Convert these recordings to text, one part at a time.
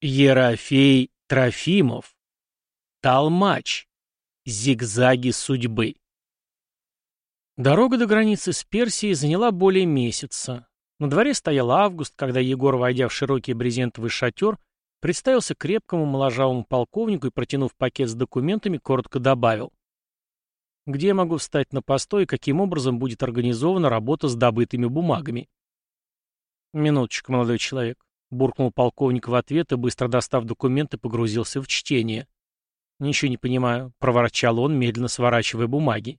Ерофей Трофимов. Толмач. Зигзаги судьбы. Дорога до границы с Персией заняла более месяца. На дворе стоял август, когда Егор, войдя в широкий брезентовый шатер, представился крепкому моложавому полковнику и, протянув пакет с документами, коротко добавил. «Где я могу встать на постой и каким образом будет организована работа с добытыми бумагами?» «Минуточку, молодой человек. Буркнул полковник в ответ и, быстро достав документы, погрузился в чтение. «Ничего не понимаю», — проворчал он, медленно сворачивая бумаги.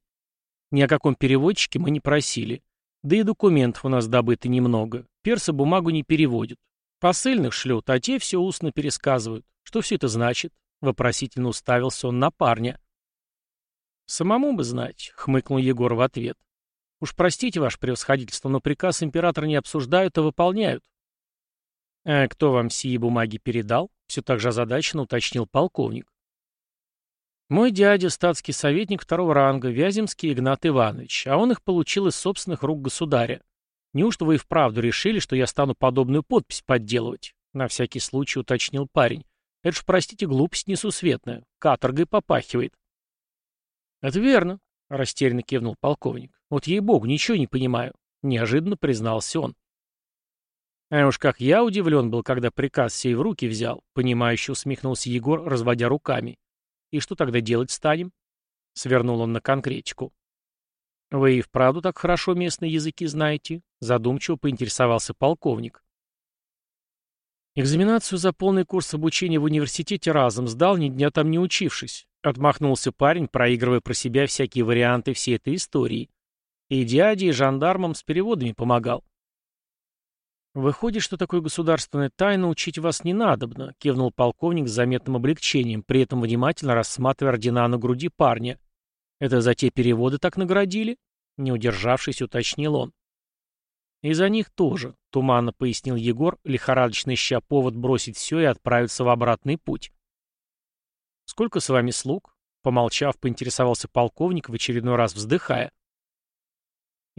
«Ни о каком переводчике мы не просили. Да и документов у нас добыто немного. Персы бумагу не переводят. Посыльных шлют, а те все устно пересказывают. Что все это значит?» — вопросительно уставился он на парня. «Самому бы знать», — хмыкнул Егор в ответ. «Уж простите, ваше превосходительство, но приказ императора не обсуждают, а выполняют. «А кто вам сии бумаги передал?» — все так же озадаченно уточнил полковник. «Мой дядя, статский советник второго ранга, Вяземский Игнат Иванович, а он их получил из собственных рук государя. Неужто вы и вправду решили, что я стану подобную подпись подделывать?» — на всякий случай уточнил парень. «Это ж, простите, глупость несусветная. Каторгой попахивает». «Это верно», — растерянно кивнул полковник. «Вот ей-богу, ничего не понимаю», — неожиданно признался он. А уж как я удивлен был, когда приказ сей в руки взял, понимающе усмехнулся Егор, разводя руками. И что тогда делать станем? Свернул он на конкретику. Вы и вправду так хорошо местные языки знаете? Задумчиво поинтересовался полковник. Экзаменацию за полный курс обучения в университете разом сдал, ни дня там не учившись. Отмахнулся парень, проигрывая про себя всякие варианты всей этой истории. И дяде, и жандармам с переводами помогал. «Выходит, что такой государственной тайны учить вас не надобно», — кивнул полковник с заметным облегчением, при этом внимательно рассматривая ордена на груди парня. «Это за те переводы так наградили?» — не удержавшись, уточнил он. «И за них тоже», — туманно пояснил Егор, лихорадочно ища повод бросить все и отправиться в обратный путь. «Сколько с вами слуг?» — помолчав, поинтересовался полковник, в очередной раз вздыхая.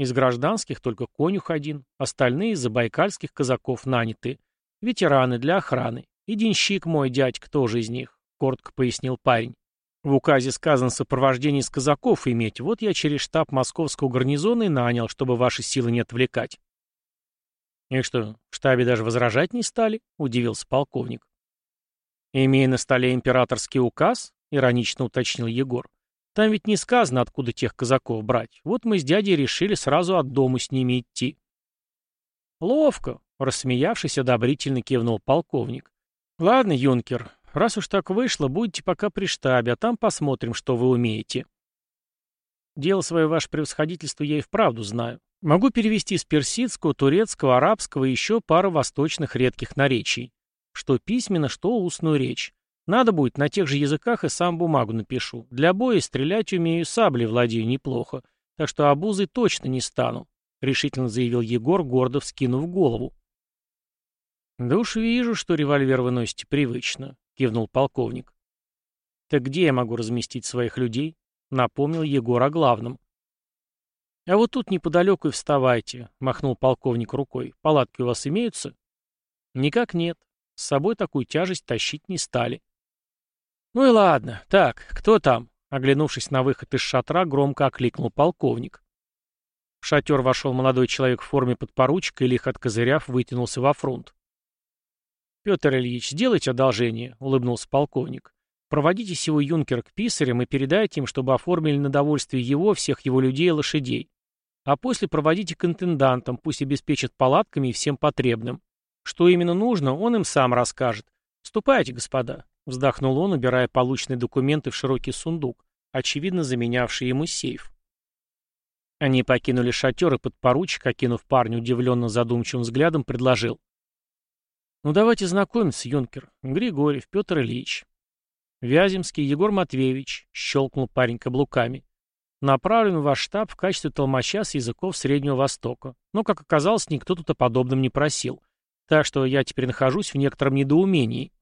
Из гражданских только конюх один, остальные из забайкальских казаков наняты. Ветераны для охраны. И денщик мой дядька тоже из них, коротко пояснил парень. В указе сказано сопровождение из казаков иметь, вот я через штаб московского гарнизона и нанял, чтобы ваши силы не отвлекать. «И что, в штабе даже возражать не стали?» — удивился полковник. «Имея на столе императорский указ», — иронично уточнил Егор, там ведь не сказано, откуда тех казаков брать. Вот мы с дядей решили сразу от дома с ними идти. Ловко, рассмеявшись, одобрительно кивнул полковник. Ладно, юнкер, раз уж так вышло, будете пока при штабе, а там посмотрим, что вы умеете. Дело свое ваше превосходительство я и вправду знаю. Могу перевести с персидского, турецкого, арабского и еще пару восточных редких наречий. Что письменно, что устную речь. Надо будет, на тех же языках и сам бумагу напишу. Для боя стрелять умею, саблей владею неплохо. Так что обузой точно не стану», — решительно заявил Егор, гордо вскинув голову. «Да уж вижу, что револьвер вы носите привычно», — кивнул полковник. «Так где я могу разместить своих людей?» — напомнил Егор о главном. «А вот тут неподалеку и вставайте», — махнул полковник рукой. «Палатки у вас имеются?» «Никак нет. С собой такую тяжесть тащить не стали». «Ну и ладно. Так, кто там?» Оглянувшись на выход из шатра, громко окликнул полковник. В шатер вошел молодой человек в форме подпоручика и, лихо откозыряв, вытянулся во фронт. «Петр Ильич, сделайте одолжение», — улыбнулся полковник. «Проводите сего юнкера к писарям и передайте им, чтобы оформили на довольствие его, всех его людей и лошадей. А после проводите к интендантам, пусть обеспечат палатками и всем потребным. Что именно нужно, он им сам расскажет. Ступайте, господа. Вздохнул он, убирая полученные документы в широкий сундук, очевидно заменявший ему сейф. Они покинули шатер, и подпоручик, окинув парня удивленно задумчивым взглядом, предложил. «Ну давайте знакомиться, юнкер. Григорьев Петр Ильич». «Вяземский Егор Матвеевич», — щелкнул парень каблуками. «Направлен в ваш штаб в качестве толмача с языков Среднего Востока. Но, как оказалось, никто тут о подобном не просил. Так что я теперь нахожусь в некотором недоумении».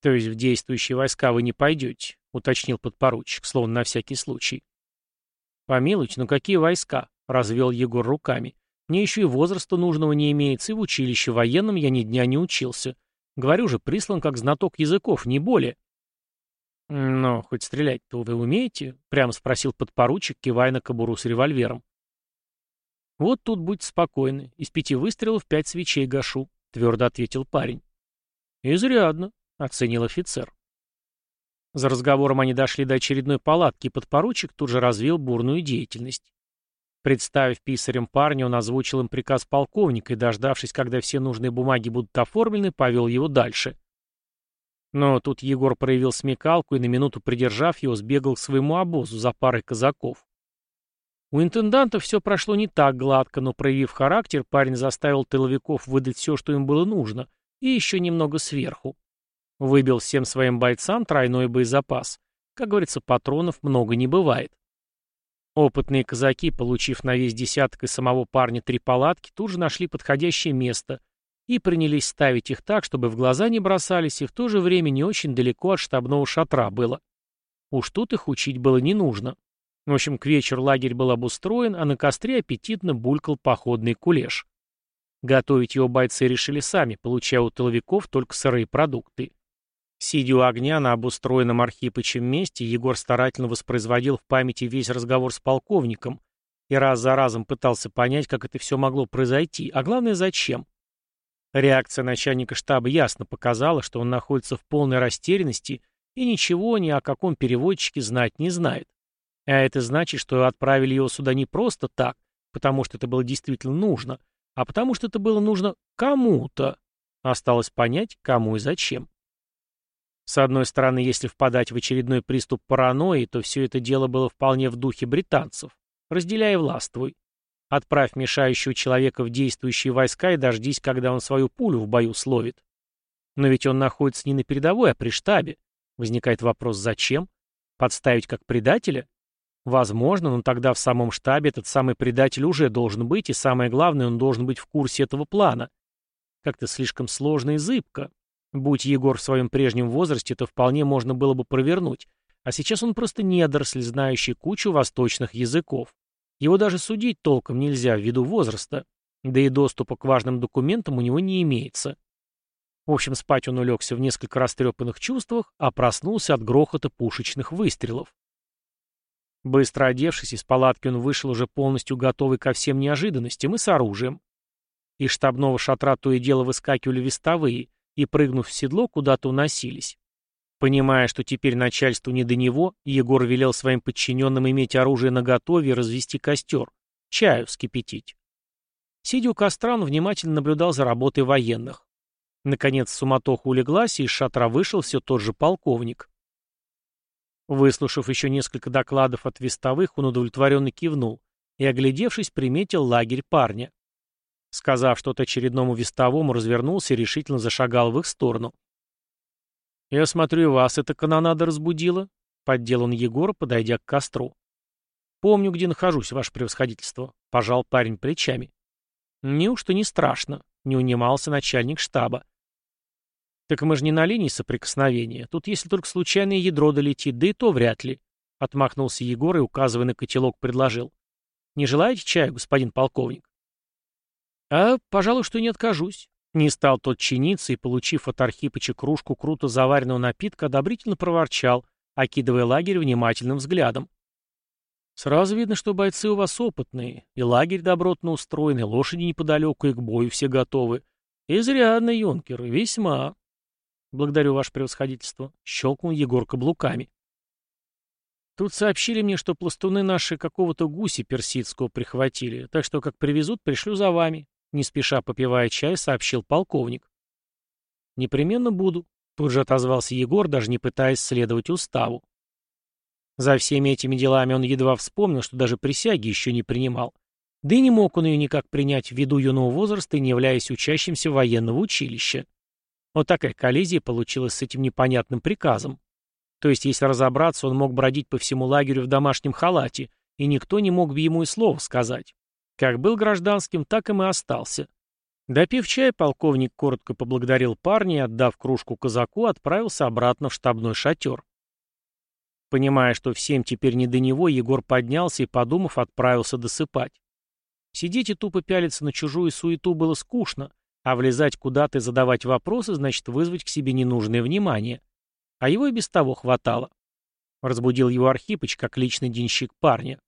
«То есть в действующие войска вы не пойдете?» — уточнил подпоручик, словно на всякий случай. «Помилуйте, ну какие войска?» — развел Егор руками. «Мне еще и возраста нужного не имеется, и в училище военном я ни дня не учился. Говорю же, прислан как знаток языков, не более. «Но хоть стрелять-то вы умеете?» — прямо спросил подпоручик, кивая на кобуру с револьвером. «Вот тут будьте спокойны. Из пяти выстрелов пять свечей гашу», — твердо ответил парень. «Изрядно», — оценил офицер. За разговором они дошли до очередной палатки, и подпоручик тут же развил бурную деятельность. Представив писарем парня, он озвучил им приказ полковника и, дождавшись, когда все нужные бумаги будут оформлены, повел его дальше. Но тут Егор проявил смекалку и, на минуту придержав его, сбегал к своему обозу за парой казаков. У интенданта все прошло не так гладко, но, проявив характер, парень заставил тыловиков выдать все, что им было нужно, и еще немного сверху. Выбил всем своим бойцам тройной боезапас. Как говорится, патронов много не бывает. Опытные казаки, получив на весь десяток и самого парня три палатки, тут же нашли подходящее место и принялись ставить их так, чтобы в глаза не бросались и в то же время не очень далеко от штабного шатра было. Уж тут их учить было не нужно. В общем, к вечеру лагерь был обустроен, а на костре аппетитно булькал походный кулеш. Готовить его бойцы решили сами, получая у тыловиков только сырые продукты. Сидя у огня на обустроенном Архипычем месте, Егор старательно воспроизводил в памяти весь разговор с полковником и раз за разом пытался понять, как это все могло произойти, а главное, зачем. Реакция начальника штаба ясно показала, что он находится в полной растерянности и ничего ни о каком переводчике знать не знает. А это значит, что отправили его сюда не просто так, потому что это было действительно нужно, а потому что это было нужно кому-то. Осталось понять, кому и зачем. С одной стороны, если впадать в очередной приступ паранойи, то все это дело было вполне в духе британцев. Разделяй властвуй. Отправь мешающего человека в действующие войска и дождись, когда он свою пулю в бою словит. Но ведь он находится не на передовой, а при штабе. Возникает вопрос, зачем? Подставить как предателя? Возможно, но тогда в самом штабе этот самый предатель уже должен быть, и самое главное, он должен быть в курсе этого плана. Как-то слишком сложно и зыбко. Будь Егор в своем прежнем возрасте, то вполне можно было бы провернуть. А сейчас он просто недоросль, знающий кучу восточных языков. Его даже судить толком нельзя ввиду возраста. Да и доступа к важным документам у него не имеется. В общем, спать он улегся в несколько растрепанных чувствах, а проснулся от грохота пушечных выстрелов. Быстро одевшись, из палатки он вышел уже полностью готовый ко всем неожиданностям и с оружием. Из штабного шатра то и дело выскакивали вестовые, и, прыгнув в седло, куда-то уносились. Понимая, что теперь начальству не до него, Егор велел своим подчиненным иметь оружие наготове и развести костер, чаю вскипятить. Сидя у костра, он внимательно наблюдал за работой военных. Наконец суматоха улеглась, и из шатра вышел все тот же полковник. Выслушав еще несколько докладов от вестовых, он удовлетворенно кивнул и, оглядевшись, приметил лагерь парня. Сказав что-то очередному вестовому, развернулся и решительно зашагал в их сторону. «Я смотрю, вас эта канонада разбудила», — поддел он Егора, подойдя к костру. «Помню, где нахожусь, ваше превосходительство», — пожал парень плечами. «Неужто не страшно?» — не унимался начальник штаба. «Так мы же не на линии соприкосновения. Тут если только случайное ядро долетит, да и то вряд ли», — отмахнулся Егор и, указывая на котелок, предложил. «Не желаете чаю, господин полковник?» «А, пожалуй, что не откажусь». Не стал тот чиниться и, получив от Архипыча кружку круто заваренного напитка, одобрительно проворчал, окидывая лагерь внимательным взглядом. «Сразу видно, что бойцы у вас опытные, и лагерь добротно устроен, и лошади неподалеку, и к бою все готовы. Изрядно, юнкер, весьма». «Благодарю, ваше превосходительство», — щелкнул Егор каблуками. Тут сообщили мне, что пластуны наши какого-то гуси персидского прихватили, так что как привезут, пришлю за вами. Не спеша попивая чай, сообщил полковник. «Непременно буду», — тут же отозвался Егор, даже не пытаясь следовать уставу. За всеми этими делами он едва вспомнил, что даже присяги еще не принимал. Да и не мог он ее никак принять ввиду юного возраста и не являясь учащимся военного училища. Вот такая коллизия получилась с этим непонятным приказом. То есть, если разобраться, он мог бродить по всему лагерю в домашнем халате, и никто не мог бы ему и слова сказать. Как был гражданским, так им и остался. Допив чай, полковник коротко поблагодарил парня и, отдав кружку казаку, отправился обратно в штабной шатер. Понимая, что всем теперь не до него, Егор поднялся и, подумав, отправился досыпать. Сидеть и тупо пялиться на чужую суету было скучно, А влезать куда-то и задавать вопросы значит вызвать к себе ненужное внимание. А его и без того хватало. Разбудил его Архипыч, как личный денщик парня.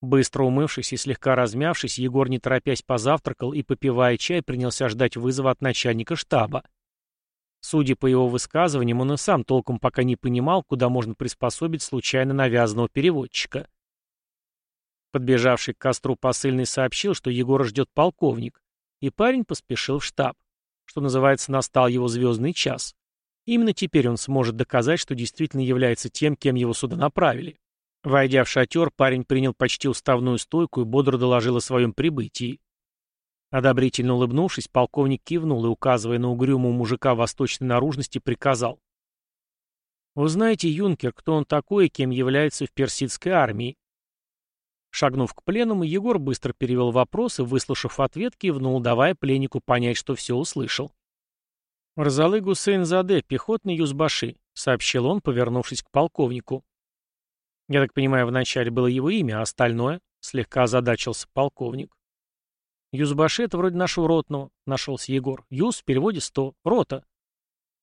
Быстро умывшись и слегка размявшись, Егор не торопясь позавтракал и, попивая чай, принялся ждать вызова от начальника штаба. Судя по его высказываниям, он и сам толком пока не понимал, куда можно приспособить случайно навязанного переводчика. Подбежавший к костру посыльный сообщил, что Егора ждет полковник, и парень поспешил в штаб. Что называется, настал его звездный час. Именно теперь он сможет доказать, что действительно является тем, кем его сюда направили. Войдя в шатер, парень принял почти уставную стойку и бодро доложил о своем прибытии. Одобрительно улыбнувшись, полковник кивнул и, указывая на угрюмого мужика восточной наружности, приказал. «Узнаете, юнкер, кто он такой и кем является в персидской армии?» Шагнув к пленному, Егор быстро перевел вопрос и, выслушав ответ, кивнул, давая пленнику понять, что все услышал. «Разалы Гусейн Заде, пехотный юзбаши», — сообщил он, повернувшись к полковнику. «Я так понимаю, вначале было его имя, а остальное?» — слегка озадачился полковник. «Юзбаши — это вроде нашего ротного», — нашелся Егор. «Юз в переводе сто. Рота».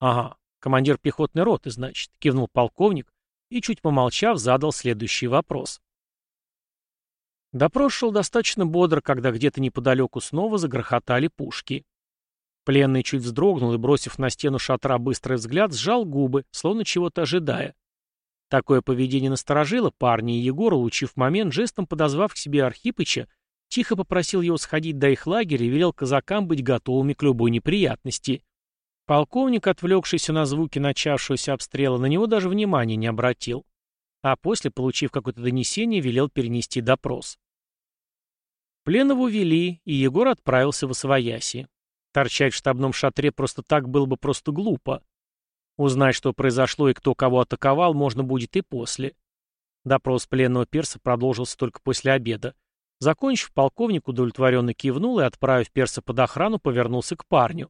«Ага, командир пехотной роты, значит», — кивнул полковник и, чуть помолчав, задал следующий вопрос. Допрос шел достаточно бодро, когда где-то неподалеку снова загрохотали пушки. Пленный чуть вздрогнул и, бросив на стену шатра быстрый взгляд, сжал губы, словно чего-то ожидая. Такое поведение насторожило парня, и Егор, улучив момент, жестом подозвав к себе Архипыча, тихо попросил его сходить до их лагеря и велел казакам быть готовыми к любой неприятности. Полковник, отвлекшийся на звуки начавшегося обстрела, на него даже внимания не обратил а после, получив какое-то донесение, велел перенести допрос. Пленного увели, и Егор отправился в Освояси. Торчать в штабном шатре просто так было бы просто глупо. Узнать, что произошло и кто кого атаковал, можно будет и после. Допрос пленного перса продолжился только после обеда. Закончив, полковник удовлетворенно кивнул и, отправив перса под охрану, повернулся к парню.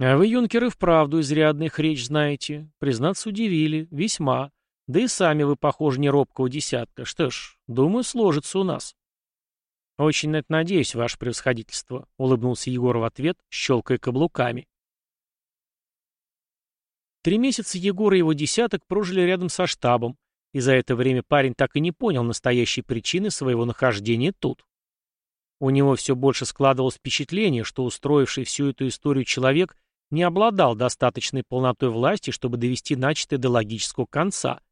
«А вы, юнкеры, вправду изрядно их речь знаете. Признаться, удивили. Весьма. Да и сами вы, похоже, не робкого десятка. Что ж, думаю, сложится у нас. Очень на это надеюсь, ваше превосходительство, улыбнулся Егор в ответ, щелкая каблуками. Три месяца Егор и его десяток прожили рядом со штабом, и за это время парень так и не понял настоящей причины своего нахождения тут. У него все больше складывалось впечатление, что устроивший всю эту историю человек не обладал достаточной полнотой власти, чтобы довести начатое до логического конца,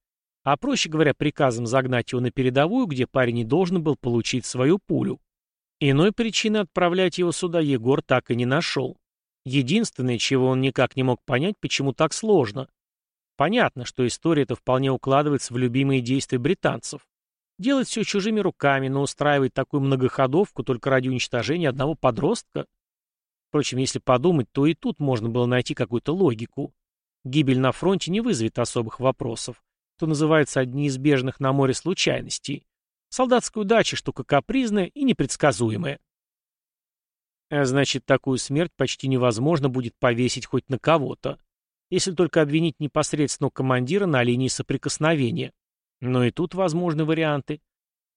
а проще говоря, приказом загнать его на передовую, где парень не должен был получить свою пулю. Иной причины отправлять его сюда Егор так и не нашел. Единственное, чего он никак не мог понять, почему так сложно. Понятно, что история эта вполне укладывается в любимые действия британцев. Делать все чужими руками, но устраивать такую многоходовку только ради уничтожения одного подростка? Впрочем, если подумать, то и тут можно было найти какую-то логику. Гибель на фронте не вызовет особых вопросов что называется, от неизбежных на море случайностей. Солдатская удача – штука капризная и непредсказуемая. А значит, такую смерть почти невозможно будет повесить хоть на кого-то, если только обвинить непосредственно командира на линии соприкосновения. Но и тут возможны варианты.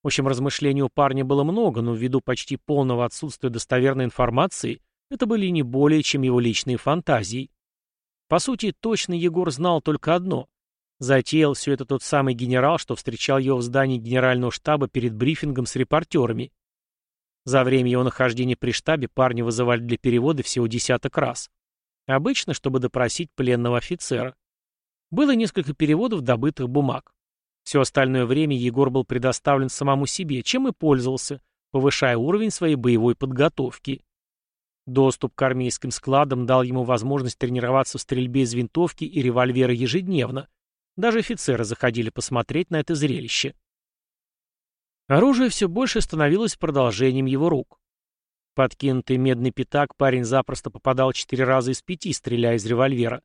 В общем, размышлений у парня было много, но ввиду почти полного отсутствия достоверной информации, это были не более, чем его личные фантазии. По сути, точно Егор знал только одно. Затеял все это тот самый генерал, что встречал его в здании генерального штаба перед брифингом с репортерами. За время его нахождения при штабе парня вызывали для перевода всего десяток раз. Обычно, чтобы допросить пленного офицера. Было несколько переводов добытых бумаг. Все остальное время Егор был предоставлен самому себе, чем и пользовался, повышая уровень своей боевой подготовки. Доступ к армейским складам дал ему возможность тренироваться в стрельбе из винтовки и револьвера ежедневно, даже офицеры заходили посмотреть на это зрелище. Оружие все больше становилось продолжением его рук. Подкинутый медный пятак парень запросто попадал четыре раза из пяти, стреляя из револьвера.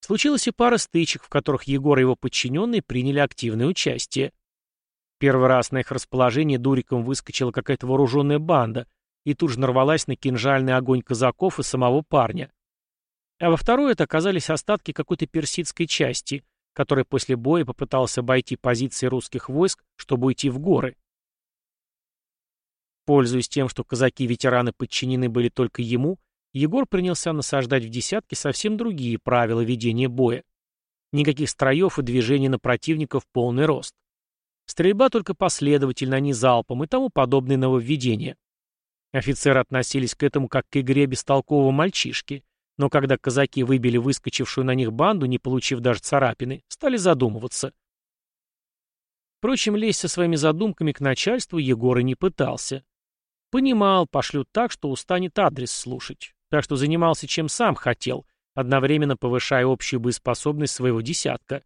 Случилась и пара стычек, в которых Егор и его подчиненные приняли активное участие. Первый раз на их расположение дуриком выскочила какая-то вооруженная банда и тут же нарвалась на кинжальный огонь казаков и самого парня. А во второй это оказались остатки какой-то персидской части — который после боя попытался обойти позиции русских войск, чтобы уйти в горы. Пользуясь тем, что казаки-ветераны подчинены были только ему, Егор принялся насаждать в десятки совсем другие правила ведения боя. Никаких строев и движений на противника в полный рост. Стрельба только последовательно, а не залпом, и тому подобные нововведения. Офицеры относились к этому как к игре бестолкового мальчишки, но когда казаки выбили выскочившую на них банду, не получив даже царапины, стали задумываться. Впрочем, лезть со своими задумками к начальству Егор и не пытался. Понимал, пошлют так, что устанет адрес слушать, так что занимался чем сам хотел, одновременно повышая общую боеспособность своего десятка.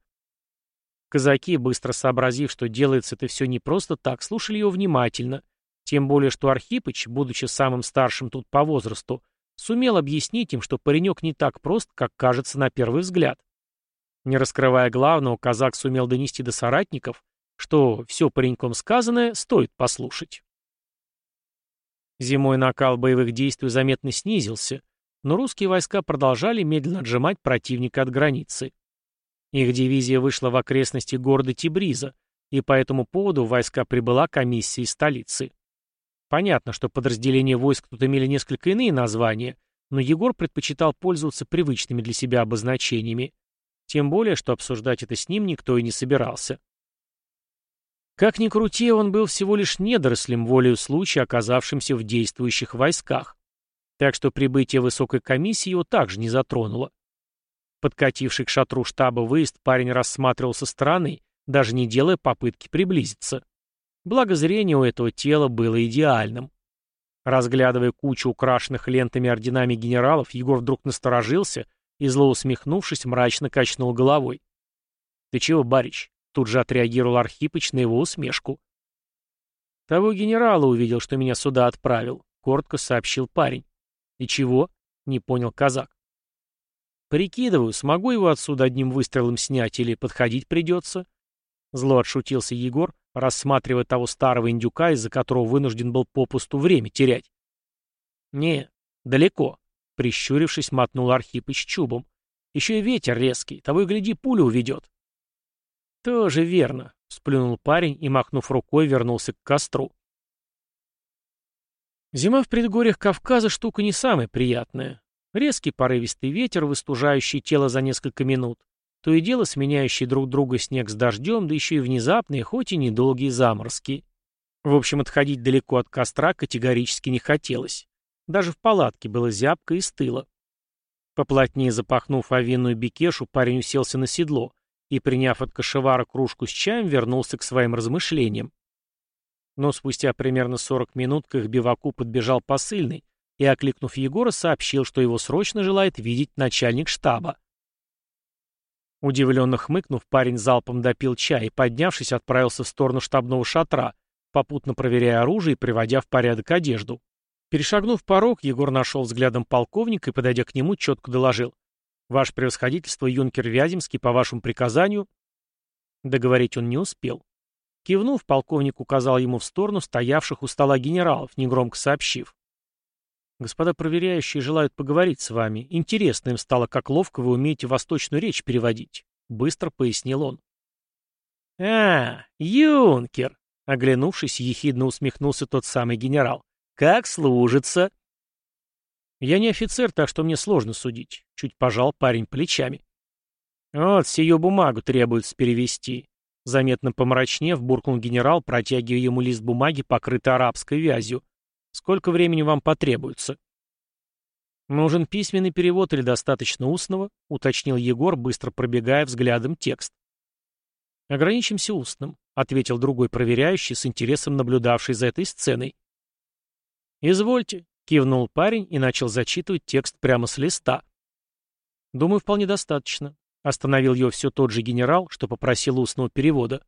Казаки, быстро сообразив, что делается это все не просто так, слушали его внимательно, тем более, что Архипыч, будучи самым старшим тут по возрасту, сумел объяснить им, что паренек не так прост, как кажется на первый взгляд. Не раскрывая главного, казак сумел донести до соратников, что все пареньком сказанное стоит послушать. Зимой накал боевых действий заметно снизился, но русские войска продолжали медленно отжимать противника от границы. Их дивизия вышла в окрестности города Тибриза, и по этому поводу войска прибыла комиссия из столицы. Понятно, что подразделения войск тут имели несколько иные названия, но Егор предпочитал пользоваться привычными для себя обозначениями, тем более, что обсуждать это с ним никто и не собирался. Как ни крути, он был всего лишь недорослем, волею случая, оказавшимся в действующих войсках. Так что прибытие высокой комиссии его также не затронуло. Подкативший к шатру штаба выезд парень рассматривал со стороны, даже не делая попытки приблизиться. Благо зрение у этого тела было идеальным. Разглядывая кучу украшенных лентами орденами генералов, Егор вдруг насторожился и, зло усмехнувшись, мрачно качнул головой. «Ты чего, барич?» — тут же отреагировал Архипыч на его усмешку. «Того генерала увидел, что меня сюда отправил», — коротко сообщил парень. «И чего?» — не понял казак. Прикидываю, смогу его отсюда одним выстрелом снять или подходить придется. Зло отшутился Егор, рассматривая того старого индюка, из-за которого вынужден был попусту время терять. «Не, далеко», — прищурившись, мотнул Архипыч чубом. «Еще и ветер резкий, того и гляди, пулю уведет». «Тоже верно», — сплюнул парень и, махнув рукой, вернулся к костру. Зима в предгорьях Кавказа штука не самая приятная. Резкий порывистый ветер, выстужающий тело за несколько минут, то и дело сменяющий друг друга снег с дождем, да еще и внезапные, хоть и недолгие заморозки. В общем, отходить далеко от костра категорически не хотелось. Даже в палатке было зябко и стыло. Поплотнее запахнув овинную бекешу, парень уселся на седло и, приняв от кошевара кружку с чаем, вернулся к своим размышлениям. Но спустя примерно 40 минут к их биваку подбежал посыльный, и, окликнув Егора, сообщил, что его срочно желает видеть начальник штаба. Удивленно хмыкнув, парень залпом допил чай и, поднявшись, отправился в сторону штабного шатра, попутно проверяя оружие и приводя в порядок одежду. Перешагнув порог, Егор нашел взглядом полковника и, подойдя к нему, четко доложил. «Ваше превосходительство, юнкер Вяземский, по вашему приказанию...» Договорить он не успел. Кивнув, полковник указал ему в сторону стоявших у стола генералов, негромко сообщив. Господа проверяющие желают поговорить с вами. Интересно им стало, как ловко вы умеете восточную речь переводить. Быстро пояснил он. «А, юнкер!» — оглянувшись, ехидно усмехнулся тот самый генерал. «Как служится?» «Я не офицер, так что мне сложно судить», — чуть пожал парень плечами. «Вот, сию бумагу требуется перевести», — заметно помрачнев, буркнул генерал, протягивая ему лист бумаги, покрытый арабской вязью. Сколько времени вам потребуется? Нужен письменный перевод или достаточно устного? Уточнил Егор, быстро пробегая взглядом текст. Ограничимся устным, ответил другой проверяющий, с интересом наблюдавший за этой сценой. Извольте, кивнул парень и начал зачитывать текст прямо с листа. Думаю, вполне достаточно. Остановил его все тот же генерал, что попросил устного перевода.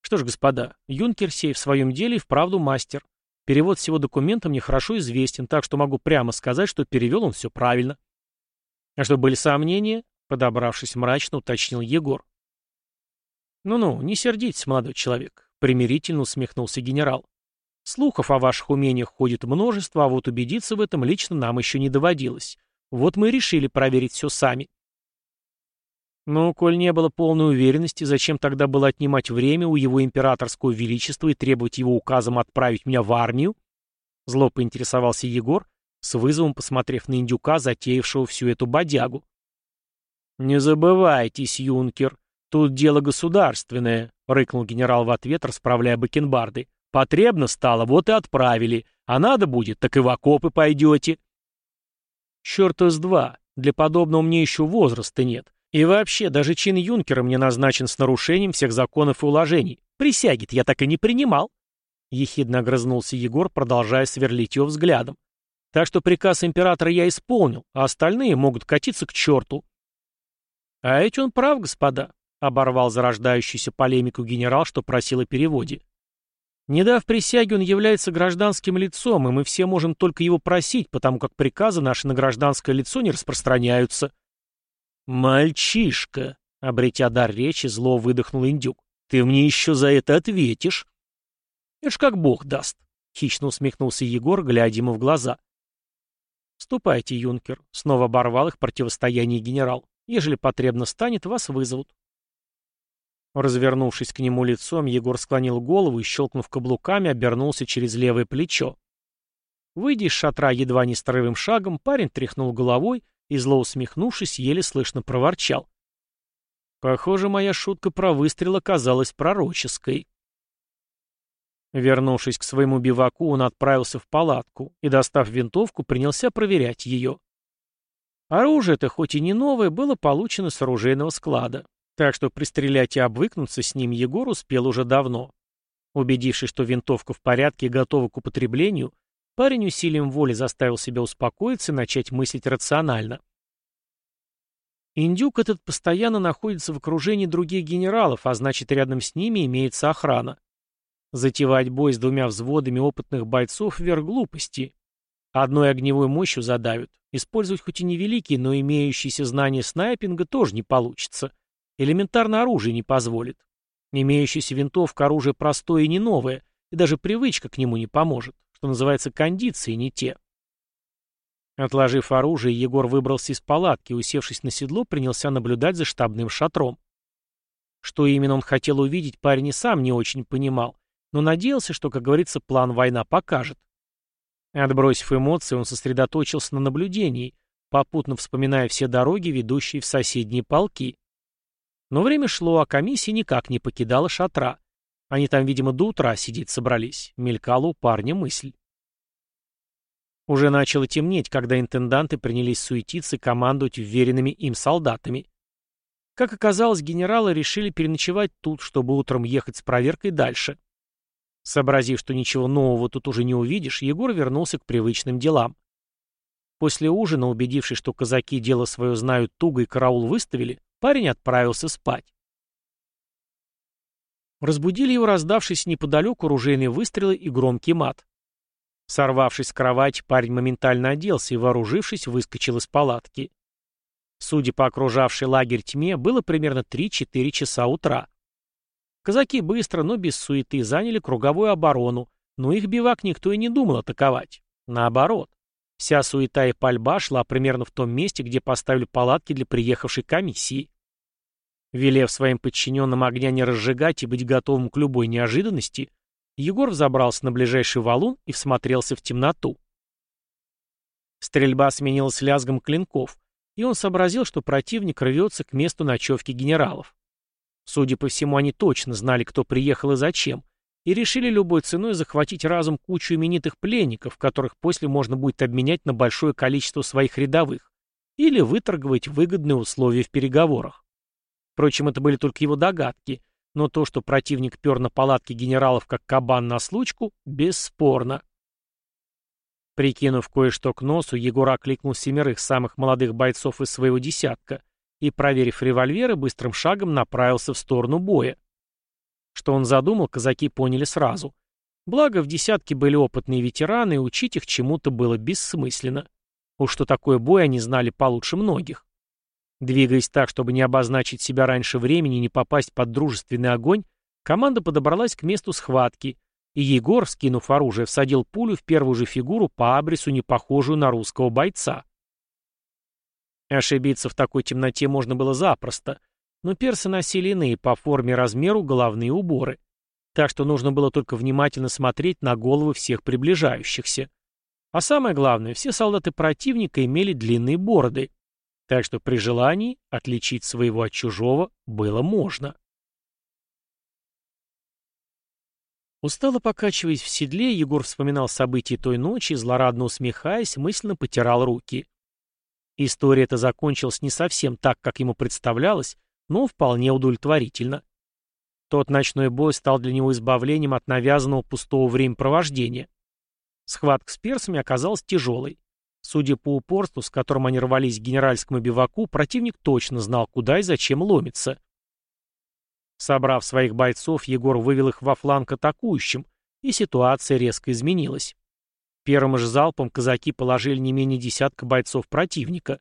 Что ж, господа, юнкер сей в своем деле и вправду мастер. Перевод всего документа мне хорошо известен, так что могу прямо сказать, что перевел он все правильно. А что были сомнения? Подобравшись мрачно, уточнил Егор. «Ну-ну, не сердитесь, молодой человек», — примирительно усмехнулся генерал. «Слухов о ваших умениях ходит множество, а вот убедиться в этом лично нам еще не доводилось. Вот мы и решили проверить все сами». Ну, коль не было полной уверенности, зачем тогда было отнимать время у его императорского величества и требовать его указом отправить меня в армию? Зло поинтересовался Егор с вызовом посмотрев на индюка, затеявшего всю эту бодягу. «Не забывайтесь, юнкер, тут дело государственное», — рыкнул генерал в ответ, расправляя бакенбарды. «Потребно стало, вот и отправили. А надо будет, так и в окопы пойдете». «Черт из два. Для подобного мне еще возраста нет. И вообще, даже чин юнкера мне назначен с нарушением всех законов и уложений. присяги я так и не принимал». Ехидно огрызнулся Егор, продолжая сверлить его взглядом. «Так что приказ императора я исполнил, а остальные могут катиться к черту». «А ведь он прав, господа», — оборвал зарождающуюся полемику генерал, что просил о переводе. «Не дав присяги, он является гражданским лицом, и мы все можем только его просить, потому как приказы наши на гражданское лицо не распространяются». «Мальчишка», — обретя дар речи, зло выдохнул индюк, — «ты мне еще за это ответишь». «Это ж как бог даст», — хищно усмехнулся Егор, глядя ему в глаза. «Ступайте, юнкер», — снова оборвал их противостояние генерал. Ежели потребно станет, вас вызовут. Развернувшись к нему лицом, Егор склонил голову и, щелкнув каблуками, обернулся через левое плечо. Выйдя из шатра едва не старым шагом, парень тряхнул головой и, зло усмехнувшись, еле слышно проворчал. Похоже, моя шутка про выстрел оказалась пророческой. Вернувшись к своему биваку, он отправился в палатку и, достав винтовку, принялся проверять ее. Оружие-то, хоть и не новое, было получено с оружейного склада, так что пристрелять и обвыкнуться с ним Егор успел уже давно. Убедившись, что винтовка в порядке и готова к употреблению, парень усилием воли заставил себя успокоиться и начать мыслить рационально. Индюк этот постоянно находится в окружении других генералов, а значит рядом с ними имеется охрана. Затевать бой с двумя взводами опытных бойцов вверх глупости. Одной огневой мощью задавят. Использовать хоть и невеликие, но имеющиеся знания снайпинга тоже не получится. Элементарно оружие не позволит. Имеющаяся винтовка оружие простое и не новое, и даже привычка к нему не поможет, что называется кондиции не те. Отложив оружие, Егор выбрался из палатки и, усевшись на седло, принялся наблюдать за штабным шатром. Что именно он хотел увидеть, парень и сам не очень понимал, но надеялся, что, как говорится, план война покажет. Отбросив эмоции, он сосредоточился на наблюдении, попутно вспоминая все дороги, ведущие в соседние полки. Но время шло, а комиссия никак не покидала шатра. Они там, видимо, до утра сидеть собрались, мелькала у парня мысль. Уже начало темнеть, когда интенданты принялись суетиться и командовать вверенными им солдатами. Как оказалось, генералы решили переночевать тут, чтобы утром ехать с проверкой дальше. Сообразив, что ничего нового тут уже не увидишь, Егор вернулся к привычным делам. После ужина, убедившись, что казаки дело свое знают туго и караул выставили, парень отправился спать. Разбудили его раздавшись неподалеку ружейные выстрелы и громкий мат. Сорвавшись с кровати, парень моментально оделся и, вооружившись, выскочил из палатки. Судя по окружавшей лагерь тьме, было примерно 3-4 часа утра. Казаки быстро, но без суеты заняли круговую оборону, но их бивак никто и не думал атаковать. Наоборот. Вся суета и пальба шла примерно в том месте, где поставили палатки для приехавшей комиссии. Велев своим подчиненным огня не разжигать и быть готовым к любой неожиданности, Егор взобрался на ближайший валун и всмотрелся в темноту. Стрельба сменилась лязгом клинков, и он сообразил, что противник рвется к месту ночевки генералов. Судя по всему, они точно знали, кто приехал и зачем, и решили любой ценой захватить разом кучу именитых пленников, которых после можно будет обменять на большое количество своих рядовых, или выторговать выгодные условия в переговорах. Впрочем, это были только его догадки, но то, что противник пер на палатке генералов как кабан на случку, бесспорно. Прикинув кое-что к носу, Егор окликнул семерых самых молодых бойцов из своего десятка и, проверив револьверы, быстрым шагом направился в сторону боя. Что он задумал, казаки поняли сразу. Благо, в десятке были опытные ветераны, и учить их чему-то было бессмысленно. Уж что такое бой они знали получше многих. Двигаясь так, чтобы не обозначить себя раньше времени и не попасть под дружественный огонь, команда подобралась к месту схватки, и Егор, скинув оружие, всадил пулю в первую же фигуру по абрису, не похожую на русского бойца. Ошибиться в такой темноте можно было запросто, но персы носили иные по форме и размеру головные уборы. Так что нужно было только внимательно смотреть на головы всех приближающихся. А самое главное, все солдаты противника имели длинные бороды, так что при желании отличить своего от чужого было можно. Устало покачиваясь в седле, Егор вспоминал события той ночи злорадно усмехаясь, мысленно потирал руки. История эта закончилась не совсем так, как ему представлялось, но вполне удовлетворительно. Тот ночной бой стал для него избавлением от навязанного пустого времяпровождения. Схватка с персами оказалась тяжелой. Судя по упорству, с которым они рвались к генеральскому биваку, противник точно знал, куда и зачем ломиться. Собрав своих бойцов, Егор вывел их во фланг атакующим, и ситуация резко изменилась. Первым же залпом казаки положили не менее десятка бойцов противника.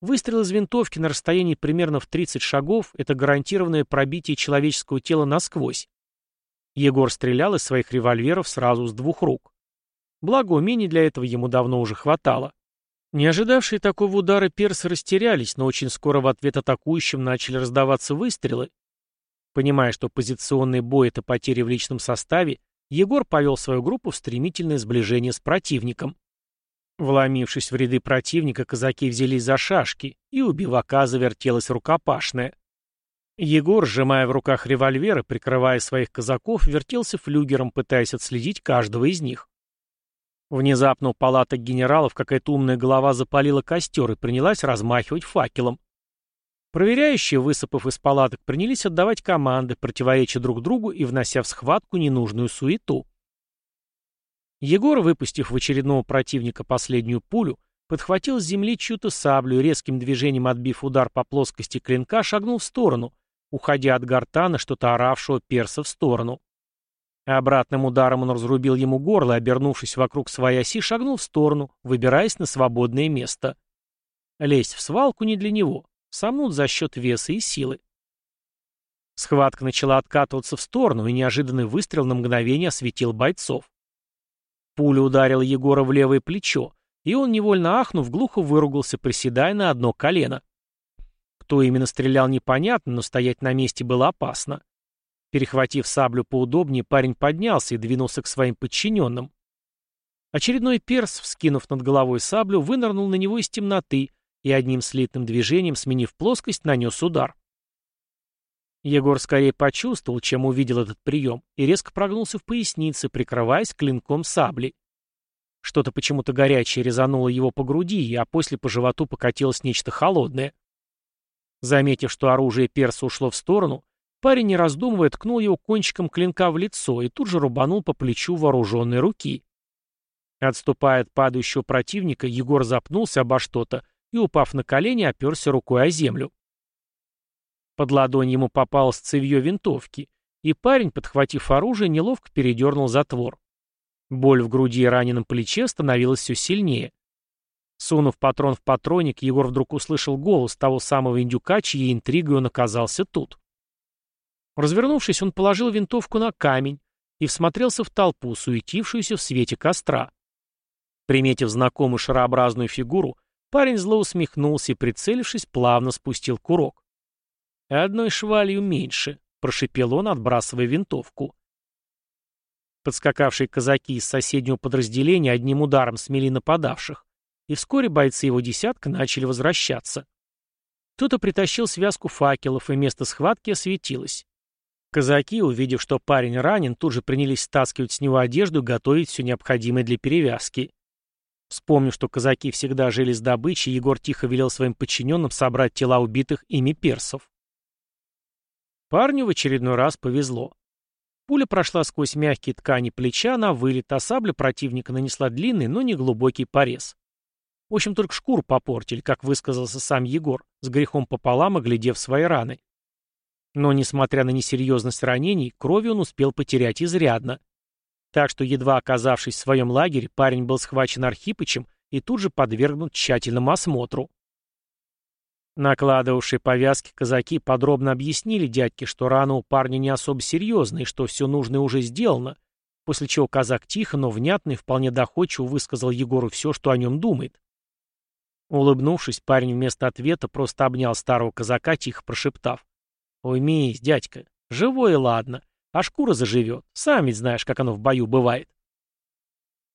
Выстрел из винтовки на расстоянии примерно в 30 шагов – это гарантированное пробитие человеческого тела насквозь. Егор стрелял из своих револьверов сразу с двух рук. Благо, умений для этого ему давно уже хватало. Не ожидавшие такого удара персы растерялись, но очень скоро в ответ атакующим начали раздаваться выстрелы, Понимая, что позиционный бой — это потеря в личном составе, Егор повел свою группу в стремительное сближение с противником. Вломившись в ряды противника, казаки взялись за шашки, и у бивака завертелась рукопашная. Егор, сжимая в руках револьверы, прикрывая своих казаков, вертелся флюгером, пытаясь отследить каждого из них. Внезапно у палаток генералов какая-то умная голова запалила костер и принялась размахивать факелом. Проверяющие, высыпав из палаток, принялись отдавать команды, противореча друг другу и внося в схватку ненужную суету. Егор, выпустив в очередного противника последнюю пулю, подхватил с земли чью-то саблю и резким движением отбив удар по плоскости клинка, шагнул в сторону, уходя от гортана что-то оравшего перса в сторону. Обратным ударом он разрубил ему горло обернувшись вокруг своей оси, шагнул в сторону, выбираясь на свободное место. Лезть в свалку не для него. Сомнут за счет веса и силы. Схватка начала откатываться в сторону, и неожиданный выстрел на мгновение осветил бойцов. Пуля ударила Егора в левое плечо, и он, невольно ахнув, глухо выругался, приседая на одно колено. Кто именно стрелял, непонятно, но стоять на месте было опасно. Перехватив саблю поудобнее, парень поднялся и двинулся к своим подчиненным. Очередной перс, вскинув над головой саблю, вынырнул на него из темноты и одним слитным движением, сменив плоскость, нанес удар. Егор скорее почувствовал, чем увидел этот прием, и резко прогнулся в пояснице, прикрываясь клинком сабли. Что-то почему-то горячее резануло его по груди, а после по животу покатилось нечто холодное. Заметив, что оружие перса ушло в сторону, парень, не раздумывая, ткнул его кончиком клинка в лицо и тут же рубанул по плечу вооруженной руки. Отступая от падающего противника, Егор запнулся обо что-то и, упав на колени, оперся рукой о землю. Под ладонь ему попалось цевье винтовки, и парень, подхватив оружие, неловко передернул затвор. Боль в груди и раненом плече становилась все сильнее. Сунув патрон в патроник, Егор вдруг услышал голос того самого индюка, чьей интригой он оказался тут. Развернувшись, он положил винтовку на камень и всмотрелся в толпу, суетившуюся в свете костра. Приметив знакомую шарообразную фигуру, Парень зло усмехнулся и, прицелившись, плавно спустил курок. «Одной швалью меньше», — прошипел он, отбрасывая винтовку. Подскакавшие казаки из соседнего подразделения одним ударом смели нападавших, и вскоре бойцы его десятка начали возвращаться. Кто-то притащил связку факелов, и место схватки осветилось. Казаки, увидев, что парень ранен, тут же принялись стаскивать с него одежду и готовить все необходимое для перевязки. Вспомнив, что казаки всегда жили с добычей, Егор тихо велел своим подчиненным собрать тела убитых ими персов. Парню в очередной раз повезло. Пуля прошла сквозь мягкие ткани плеча на вылет, а сабля противника нанесла длинный, но не глубокий порез. В общем, только шкуру попортили, как высказался сам Егор, с грехом пополам оглядев свои раны. Но, несмотря на несерьезность ранений, крови он успел потерять изрядно. Так что, едва оказавшись в своем лагере, парень был схвачен Архипычем и тут же подвергнут тщательному осмотру. Накладывавшие повязки казаки подробно объяснили дядьке, что рана у парня не особо серьезная и что все нужное уже сделано, после чего казак тихо, но внятно и вполне доходчиво высказал Егору все, что о нем думает. Улыбнувшись, парень вместо ответа просто обнял старого казака, тихо прошептав. «Уймись, дядька, живой и ладно. А шкура заживет. Сам ведь знаешь, как оно в бою бывает.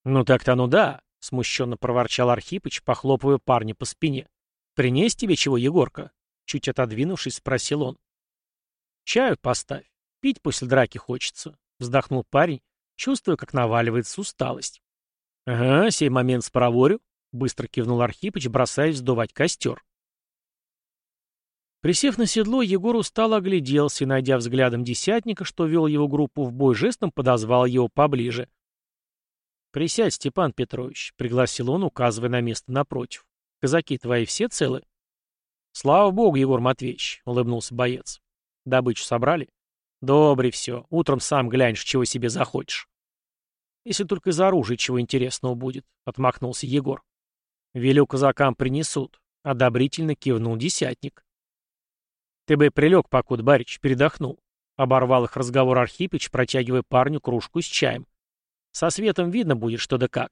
Ну так-то оно да, — смущенно проворчал Архипыч, похлопывая парня по спине. «Принес тебе чего, Егорка?» Чуть отодвинувшись, спросил он. «Чаю поставь. Пить после драки хочется», — вздохнул парень, чувствуя, как наваливается усталость. «Ага, сей момент спроворю», — быстро кивнул Архипыч, бросаясь сдувать костер. Присев на седло, Егор устало огляделся и, найдя взглядом десятника, что вел его группу в бой, жестом подозвал его поближе. «Присядь, Степан Петрович», — пригласил он, указывая на место напротив. «Казаки твои все целы?» «Слава богу, Егор Матвеевич», — улыбнулся боец. «Добычу собрали?» «Добре все. Утром сам глянешь, чего себе захочешь». «Если только из оружия чего интересного будет», — отмахнулся Егор. «Велю казакам принесут», — одобрительно кивнул десятник. «Ты бы прилег, покуда, барич, передохнул», — оборвал их разговор Архипыч, протягивая парню кружку с чаем. «Со светом видно будет, что да как».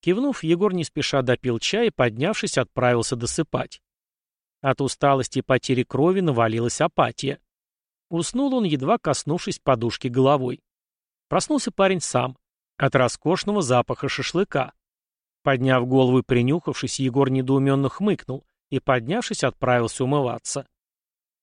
Кивнув, Егор не спеша допил чай и, поднявшись, отправился досыпать. От усталости и потери крови навалилась апатия. Уснул он, едва коснувшись подушки головой. Проснулся парень сам, от роскошного запаха шашлыка. Подняв голову и принюхавшись, Егор недоуменно хмыкнул и, поднявшись, отправился умываться.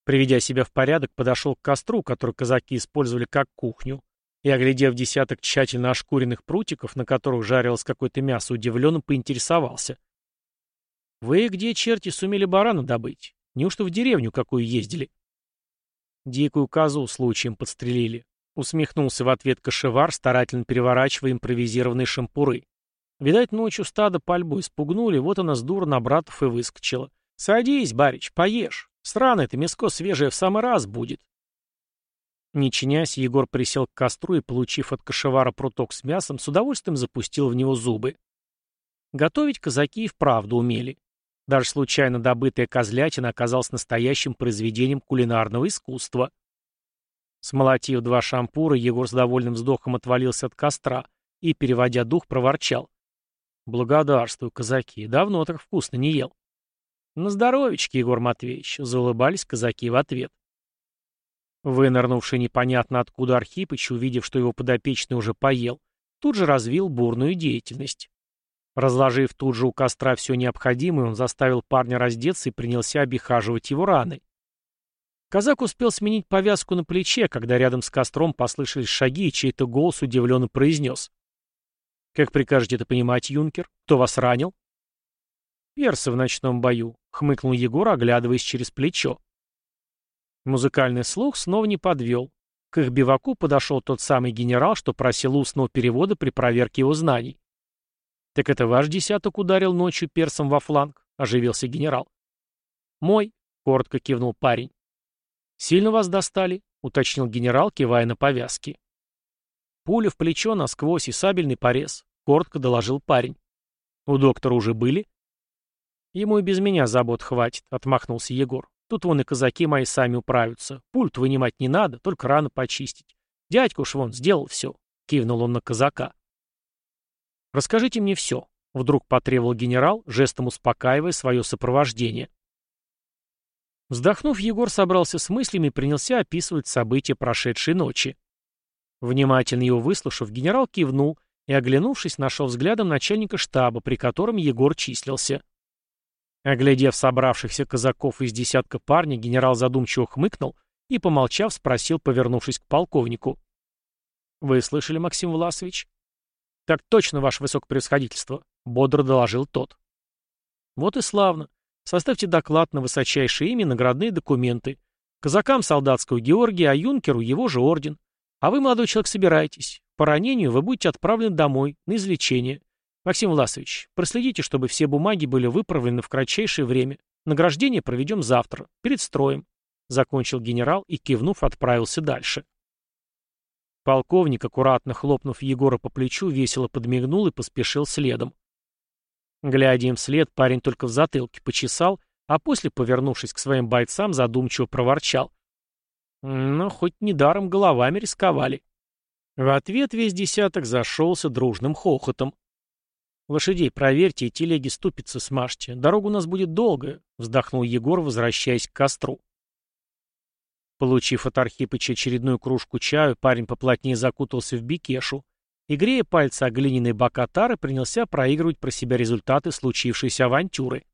Приведя себя в порядок, подошел к костру, который казаки использовали как кухню, и, оглядев десяток тщательно ошкуренных прутиков, на которых жарилось какое-то мясо, удивленно поинтересовался. «Вы где, черти, сумели барана добыть? Неужто в деревню какую ездили?» «Дикую козу случаем подстрелили», — усмехнулся в ответ кошевар, старательно переворачивая импровизированные шампуры. Видать, ночью стадо пальбу испугнули, вот она с дура на братов и выскочила. «Садись, барич, поешь. Сраное это мяско свежее в самый раз будет». Не чинясь, Егор присел к костру и, получив от кошевара пруток с мясом, с удовольствием запустил в него зубы. Готовить казаки и вправду умели. Даже случайно добытая козлятина оказалась настоящим произведением кулинарного искусства. Смолотив два шампура, Егор с довольным вздохом отвалился от костра и, переводя дух, проворчал. «Благодарствую, казаки, давно так вкусно не ел». «На здоровечке, Егор Матвеевич», — заулыбались казаки в ответ. Вынырнувший непонятно откуда Архипыч, увидев, что его подопечный уже поел, тут же развил бурную деятельность. Разложив тут же у костра все необходимое, он заставил парня раздеться и принялся обихаживать его раны. Казак успел сменить повязку на плече, когда рядом с костром послышались шаги, и чей-то голос удивленно произнес. «Как прикажете это понимать, юнкер? Кто вас ранил?» «Персы в ночном бою», — хмыкнул Егор, оглядываясь через плечо. Музыкальный слух снова не подвел. К их биваку подошел тот самый генерал, что просил устного перевода при проверке его знаний. «Так это ваш десяток ударил ночью персом во фланг?» — оживился генерал. «Мой», — коротко кивнул парень. «Сильно вас достали?» — уточнил генерал, кивая на повязки. Пуля в плечо насквозь и сабельный порез. Коротко доложил парень. «У доктора уже были?» «Ему и без меня забот хватит», — отмахнулся Егор. «Тут вон и казаки мои сами управятся. Пульт вынимать не надо, только рано почистить. Дядька уж вон сделал все», — кивнул он на казака. «Расскажите мне все», — вдруг потребовал генерал, жестом успокаивая свое сопровождение. Вздохнув, Егор собрался с мыслями и принялся описывать события прошедшей ночи. Внимательно его выслушав, генерал кивнул и, оглянувшись, нашел взглядом начальника штаба, при котором Егор числился. Оглядев собравшихся казаков из десятка парней, генерал задумчиво хмыкнул и, помолчав, спросил, повернувшись к полковнику. «Вы слышали, Максим Власович?» «Так точно, ваше высокопревосходительство», — бодро доложил тот. «Вот и славно. Составьте доклад на высочайшее имя наградные документы. Казакам солдатского Георгия, а юнкеру его же орден. А вы, молодой человек, собираетесь. По ранению вы будете отправлены домой, на излечение. Максим Власович, проследите, чтобы все бумаги были выправлены в кратчайшее время. Награждение проведем завтра, перед строем. Закончил генерал и, кивнув, отправился дальше. Полковник, аккуратно хлопнув Егора по плечу, весело подмигнул и поспешил следом. Глядя им вслед, парень только в затылке почесал, а после, повернувшись к своим бойцам, задумчиво проворчал. Но хоть недаром головами рисковали. В ответ весь десяток зашелся дружным хохотом. «Лошадей проверьте и телеги ступицы смажьте. Дорога у нас будет долгая», — вздохнул Егор, возвращаясь к костру. Получив от Архипыча очередную кружку чаю, парень поплотнее закутался в бикешу и, грея пальцы о глиняные бока тары, принялся проигрывать про себя результаты случившейся авантюры.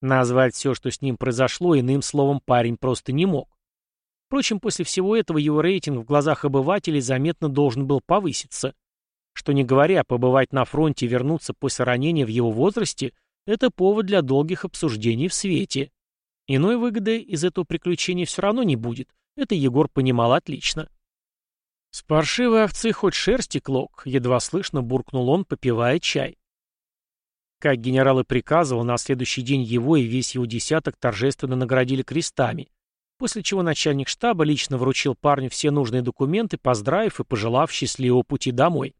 Назвать все, что с ним произошло, иным словом парень просто не мог. Впрочем, после всего этого его рейтинг в глазах обывателей заметно должен был повыситься. Что не говоря, побывать на фронте и вернуться после ранения в его возрасте – это повод для долгих обсуждений в свете. Иной выгоды из этого приключения все равно не будет. Это Егор понимал отлично. «С паршивой овцы хоть шерсти клок», — едва слышно буркнул он, попивая чай. Как генерал и приказывал, на следующий день его и весь его десяток торжественно наградили крестами, после чего начальник штаба лично вручил парню все нужные документы, поздравив и пожелав счастливого пути домой.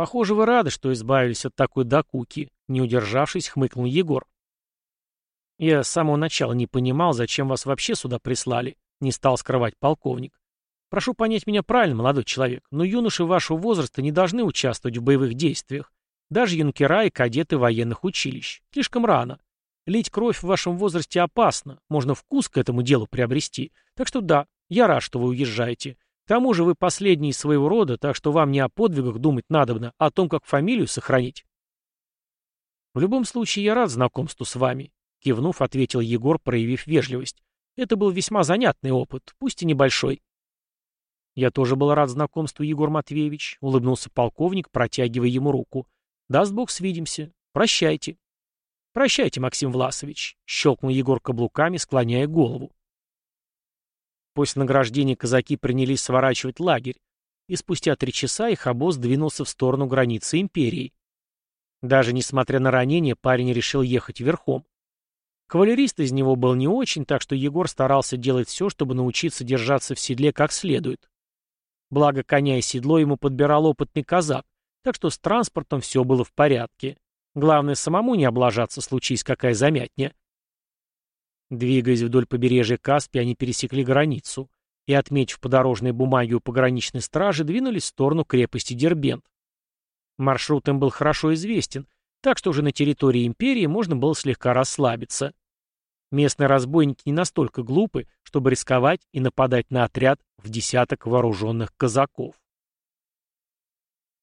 «Похоже, вы рады, что избавились от такой докуки», — не удержавшись, хмыкнул Егор. «Я с самого начала не понимал, зачем вас вообще сюда прислали», — не стал скрывать полковник. Прошу понять меня правильно, молодой человек, но юноши вашего возраста не должны участвовать в боевых действиях. Даже юнкера и кадеты военных училищ. Слишком рано. Лить кровь в вашем возрасте опасно, можно вкус к этому делу приобрести. Так что да, я рад, что вы уезжаете. Тому же вы последний из своего рода, так что вам не о подвигах думать надобно, а о том, как фамилию сохранить. В любом случае, я рад знакомству с вами, кивнув, ответил Егор, проявив вежливость. Это был весьма занятный опыт, пусть и небольшой. «Я тоже был рад знакомству, Егор Матвеевич», — улыбнулся полковник, протягивая ему руку. «Даст Бог, свидимся. Прощайте». «Прощайте, Максим Власович», — щелкнул Егор каблуками, склоняя голову. После награждения казаки принялись сворачивать лагерь, и спустя три часа их обоз двинулся в сторону границы империи. Даже несмотря на ранение, парень решил ехать верхом. Кавалерист из него был не очень, так что Егор старался делать все, чтобы научиться держаться в седле как следует. Благо коня и седло ему подбирал опытный казак, так что с транспортом все было в порядке. Главное, самому не облажаться, случись какая замятня. Двигаясь вдоль побережья Каспия, они пересекли границу и, отметив подорожные бумаги у пограничной стражи, двинулись в сторону крепости Дербент. Маршрут им был хорошо известен, так что уже на территории империи можно было слегка расслабиться. Местные разбойники не настолько глупы, чтобы рисковать и нападать на отряд в десяток вооруженных казаков.